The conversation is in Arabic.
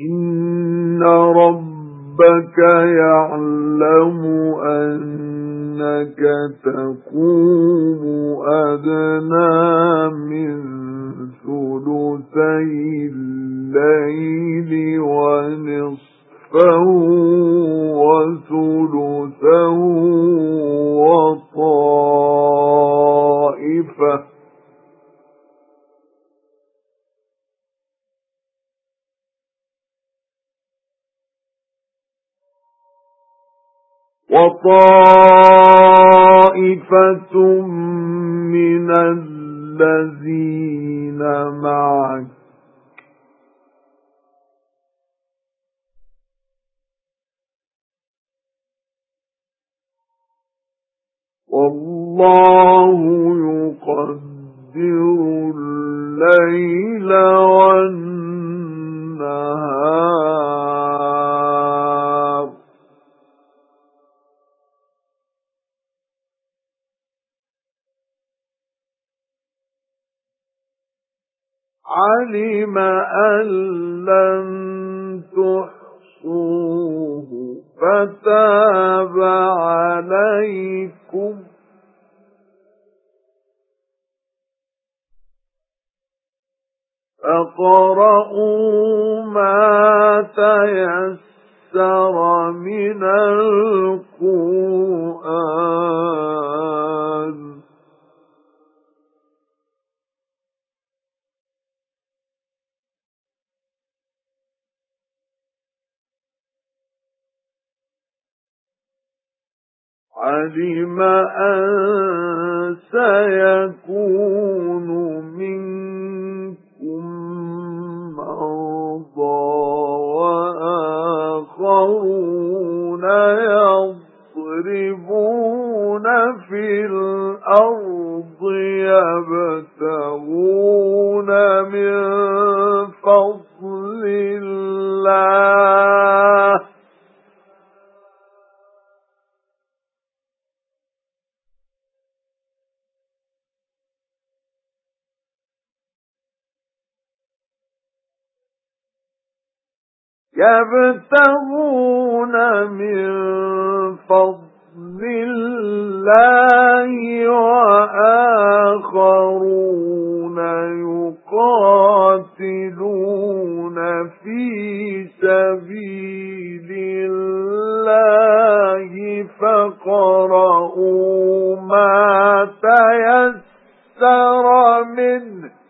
إِنَّ رَبَّكَ يَعْلَمُ أَنَّكَ تَقُومُ أَدْنَى مِنْ ثُلُثَيِ اللَّيْلِ وَنِصْفَهُ وَثُلُثَهُ وَطَائِفَةٌ مِنَ الَّذِينَ مَعَكَ. وَاللَّهُ يُقَدِّرُ اللَّيْلَ وَالنَّهَارَ عَلِمَ أَن لَّن تُحْصُوهُ فَتَابَ عَلَيْكُمْ. فَاقْرَؤُوا مَا تَيَسَّرَ مِنَ الْقُرْآنِ. عَلِمَ أَن سَيَكُونُ مِنكُم مَّرْضَىٰ وَآخَرُونَ يَضْرِبُونَ فِي الْأَرْضِ يَبْتَغُونَ يَبْتَغُونَ مِنْ فَضْلِ اللَّهِ وَآخَرُونَ يُقَاتِلُونَ فِي سَبِيلِ اللَّهِ فَقَرَؤُوا مَا تَيَسَّرَ مِنْهُ